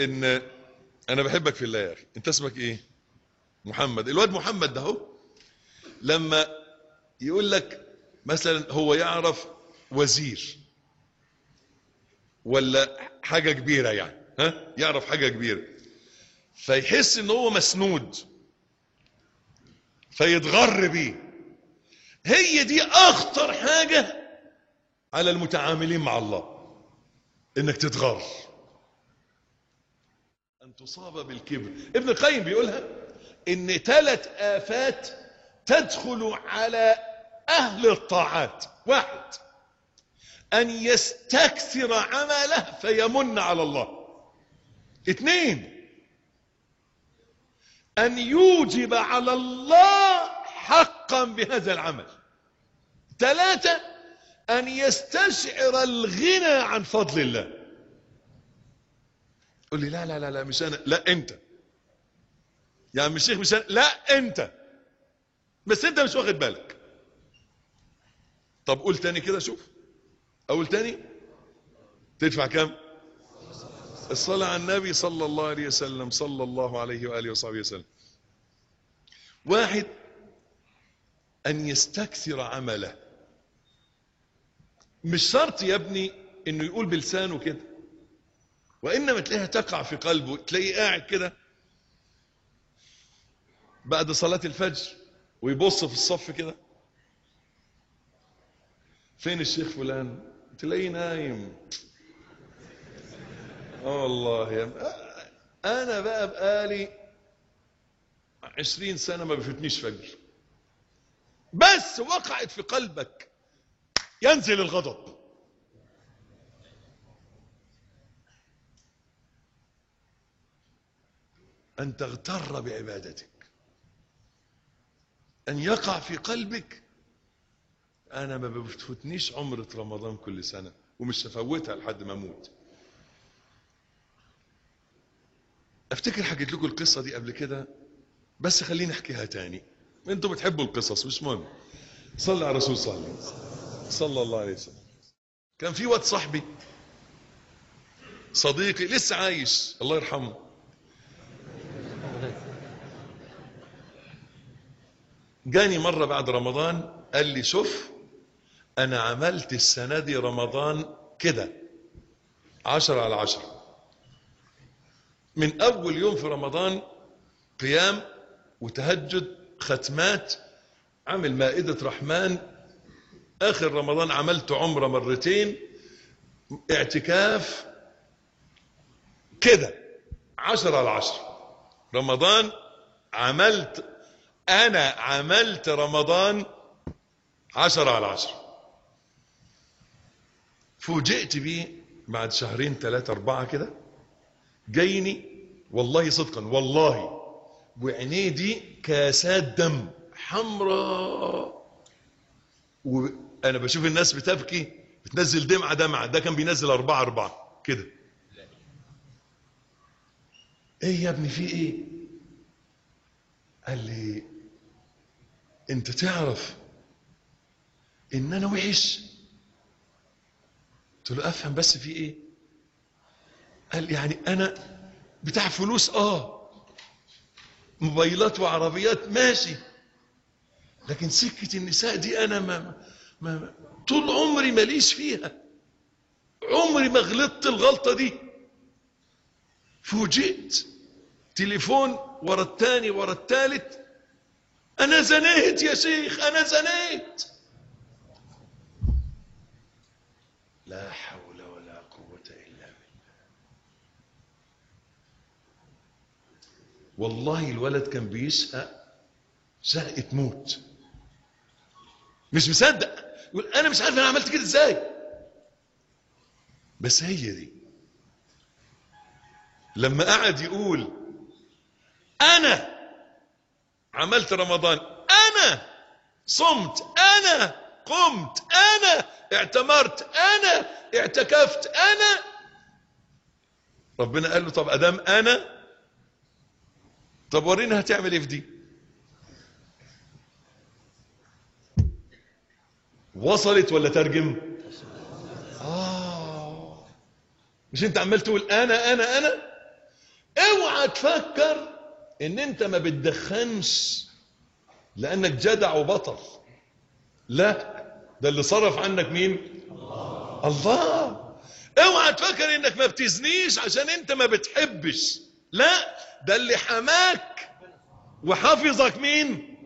إن أنا بحبك في الله يا أخي. أنت اسمك إيه؟ محمد. الواد محمد ده أهو لما يقول لك مثلا هو يعرف وزير ولا حاجة كبيرة يعني ها؟ يعرف حاجة كبيرة. فيحس إن هو مسنود. فيتغر بيه. هي دي أخطر حاجة على المتعاملين مع الله إنك تتغر. تصاب بالكبر. ابن القيم بيقولها إن ثلاث آفات تدخل على أهل الطاعات. واحد. أن يستكثر عمله فيمن على الله. اثنين. أن يوجب على الله حقا بهذا العمل. ثلاثة. أن يستشعر الغنى عن فضل الله. قل لي لا لا لا لا مش أنا لا أنت. يا عم الشيخ مش أنا لا أنت. بس أنت مش واخد بالك. طب قول تاني كده شوف. أقول تاني؟ تدفع كام؟ الصلاة على النبي صلى الله عليه وسلم صلى الله عليه وآله وصحبه وسلم. واحد أن يستكثر عمله. مش شرط يا ابني إنه يقول بلسانه كده. وإنما تلاقيها تقع في قلبه تلاقيه قاعد كده بعد صلاة الفجر ويبص في الصف كده. فين الشيخ فلان؟ تلاقيه نايم. آه والله أنا بقى بقالي عشرين سنة ما بفتنيش فجر. بس وقعت في قلبك. ينزل الغضب. أن تغتر بعبادتك. أن يقع في قلبك. أنا ما بفتنيش عمرة رمضان كل سنة ومش هفوتها لحد ما أموت. أفتكر حكيت لكم القصة دي قبل كده بس خليني أحكيها تاني. أنتوا بتحبوا القصص مش مهم. صلى على الرسول صلى الله صلى الله عليه وسلم. كان في واد صاحبي صديقي لسه عايش الله يرحمه. جاني مرة بعد رمضان قال لي شوف أنا عملت السنة دي رمضان كده عشرة على عشرة. من أول يوم في رمضان قيام وتهجد ختمات عمل مائدة رحمن. آخر رمضان عملت عمرة مرتين اعتكاف كده عشرة على عشرة. رمضان عملت أنا عملت رمضان عشرة على عشرة. فوجئت بيه بعد شهرين ثلاثة أربعة كده جايني والله صدقا والله وعينيه دي كاسات دم حمراء. وأنا بشوف الناس بتبكي بتنزل دمعة دمعة ده كان بينزل أربعة أربعة كده. إيه يا ابني في إيه؟ قال لي انت تعرف ان أنا وحش؟ قلت له افهم بس في إيه؟ قال يعني أنا بتاع فلوس آه. موبايلات وعربيات ماشي. لكن سكة النساء دي أنا ما, ما طول عمري ماليش فيها. عمري ما غلطت الغلطة دي. فوجئت تليفون ورا التاني ورا التالت أنا زنيت يا شيخ أنا زنيت. لا حول ولا قوة إلا بالله. والله الولد كان بيشقى شقة موت. مش مصدق. يقول أنا مش عارف أنا عملت كده إزاي. بس هي دي. لما قعد يقول أنا عملت رمضان. أنا صمت أنا قمت أنا اعتمرت أنا اعتكفت أنا ربنا قال له طب أدام أنا طب ورينا هتعمل إيه في دي. وصلت ولا ترجم؟ آه. مش أنت عمال تقول أنا أنا أنا؟ اوعى تفكر إن أنت ما بتدخنش لأنك جدع وبطل. لا ده اللي صرف عنك مين؟ الله. اوعى تفكر إنك ما بتزنيش عشان أنت ما بتحبش. لا ده اللي حماك وحافظك مين؟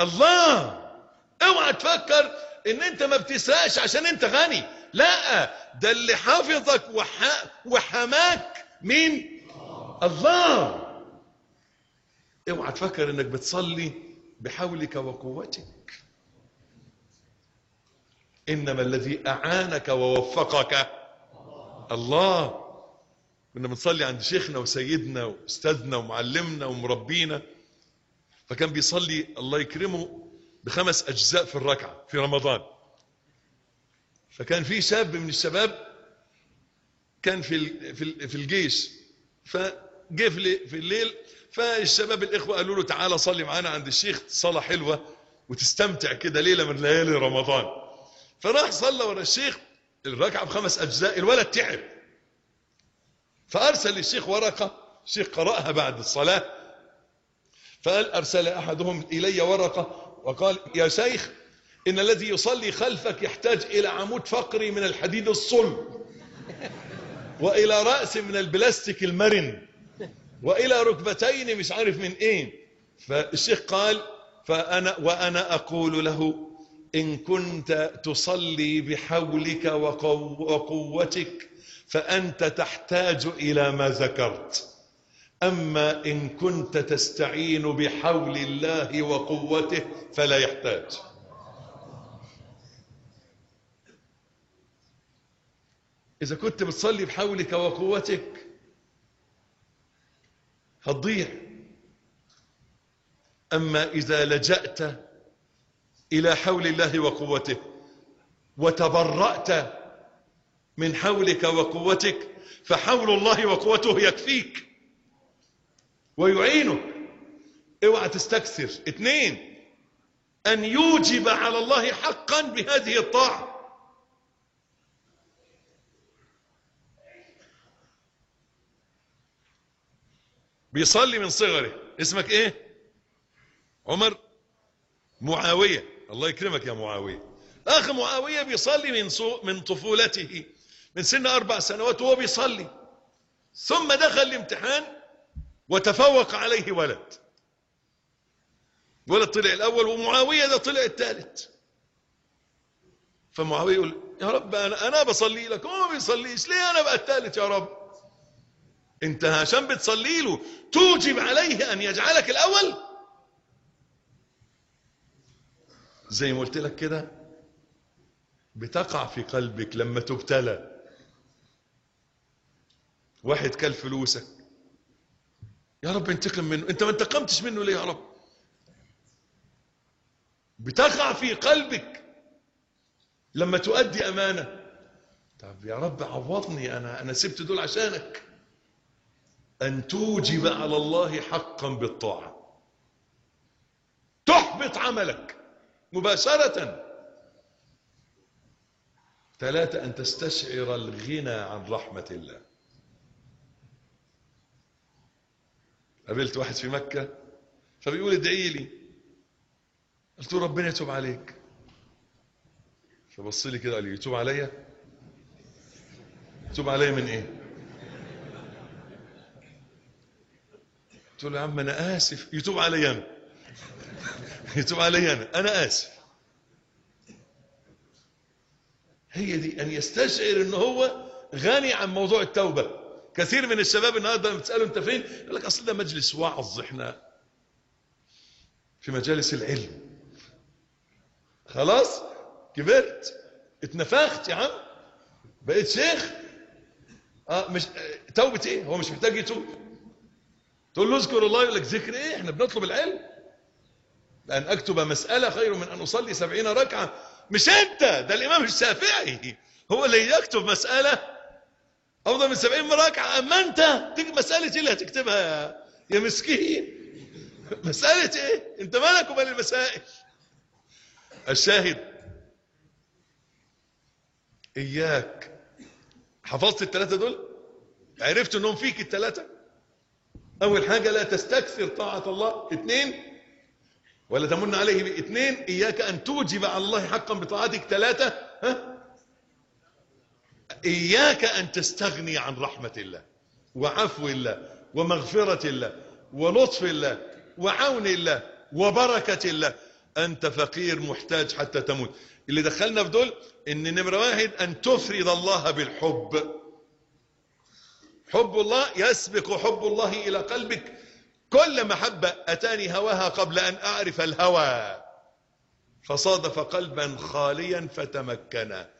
الله. اوعى تفكر إن أنت ما بتسرقش عشان أنت غني. لا ده اللي حافظك وح... وحماك مين؟ الله. اوعى تفكر انك بتصلي بحولك وقوتك. إنما الذي أعانك ووفقك الله. كنا بنصلي عند شيخنا وسيدنا وأستاذنا ومعلمنا ومربينا. فكان بيصلي الله يكرمه بخمس أجزاء في الركعة في رمضان. فكان في شاب من الشباب كان في في ال- في الجيش. فجه في في الليل فالشباب الإخوة قالوا له تعالى صلي معانا عند الشيخ صلاة حلوة وتستمتع كده ليلة من ليالي رمضان. فراح صلى ورا الشيخ الركعة بخمس أجزاء الولد تعب. فأرسل للشيخ ورقة الشيخ قرأها بعد الصلاة. فقال أرسل أحدهم إلي ورقة وقال يا شيخ إن الذي يصلي خلفك يحتاج إلى عمود فقري من الحديد الصلب وإلى رأس من البلاستيك المرن. وإلى ركبتين مش عارف من إيه فالشيخ قال فأنا وأنا أقول له إن كنت تصلي بحولك وقو وقوتك فأنت تحتاج إلى ما ذكرت. أما إن كنت تستعين بحول الله وقوته فلا يحتاج. إذا كنت بتصلي بحولك وقوتك هتضيع. أما إذا لجأت إلى حول الله وقوته وتبرأت من حولك وقوتك فحول الله وقوته يكفيك ويعينك. اوعى تستكثر. اثنين أن يوجب على الله حقا بهذه الطاعة. بيصلي من صغره اسمك إيه؟ عمر؟ معاوية. الله يكرمك يا معاوية. أخ معاوية بيصلي من من طفولته من سن أربع سنوات وهو بيصلي. ثم دخل الامتحان وتفوق عليه ولد. ولد طلع الأول ومعاوية ده طلع الثالث. فمعاوية يقول يا رب أنا أنا بصلي لك هو ما بيصليش ليه أنا بقى الثالث يا رب؟ انت عشان بتصلي له توجب عليه أن يجعلك الأول؟ زي ما قلت لك كده بتقع في قلبك لما تبتلى. واحد كل فلوسك. يا رب انتقم منه. انت ما انتقمتش منه ليه يا رب؟ بتقع في قلبك لما تؤدي أمانة. طب يا رب عوضني أنا أنا سبت دول عشانك. أن توجب على الله حقا بالطاعة. تحبط عملك مباشرة. ثلاثة أن تستشعر الغنى عن رحمة الله. قابلت واحد في مكة فبيقول ادعي لي. قلت له ربنا يتوب عليك. فبص لي كده قال لي يتوب عليا؟ يتوب عليا من إيه؟ قلت له يا عم أنا آسف. يتوب علي أنا. يتوب علي أنا. أنا آسف. هي دي أن يستشعر إن هو غني عن موضوع التوبة. كثير من الشباب النهارده لما تساله أنت فين؟ يقول لك أصل ده مجلس وعظ إحنا في مجالس العلم. خلاص؟ كبرت. اتنفخت يا عم. بقيت شيخ. آه مش آه، توبة إيه؟ هو مش محتاج يتوب. تقول له اذكر الله يقول لك ذكر إيه؟ إحنا بنطلب العلم. لأن أكتب مسألة خير من أن أصلي سبعين ركعة. مش أنت ده الإمام الشافعي. هو اللي يكتب مسألة أفضل من سبعين ركعة. أما أنت مسألة إيه اللي هتكتبها يا, يا مسكين؟ مسألة إيه؟ أنت مالك ومال المسائل؟ الشاهد. إياك. حفظت الثلاثة دول؟ عرفت إنهم فيك الثلاثة أول حاجة لا تستكثر طاعة الله. اثنين ولا تمن عليه باثنين إياك أن توجب على الله حقا بطاعتك. ثلاثة ها؟ إياك أن تستغني عن رحمة الله وعفو الله ومغفرة الله ولطف الله وعون الله وبركة الله. أنت فقير محتاج حتى تموت. اللي دخلنا في دول إن نمرة واحد أن تفرد الله بالحب. حب الله يسبق حب الله إلى قلبك. كل محبة أتاني هواها قبل أن أعرف الهوى. فصادف قلبا خاليا فتمكنا